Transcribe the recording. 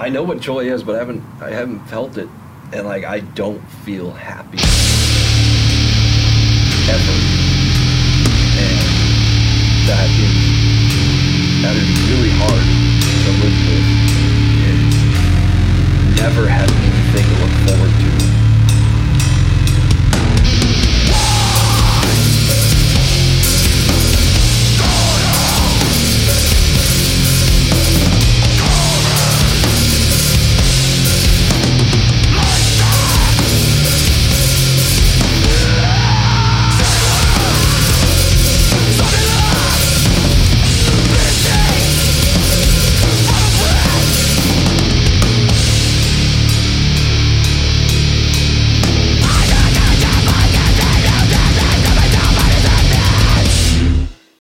I know what joy is, but I haven't I haven't felt it, and like I don't feel happy.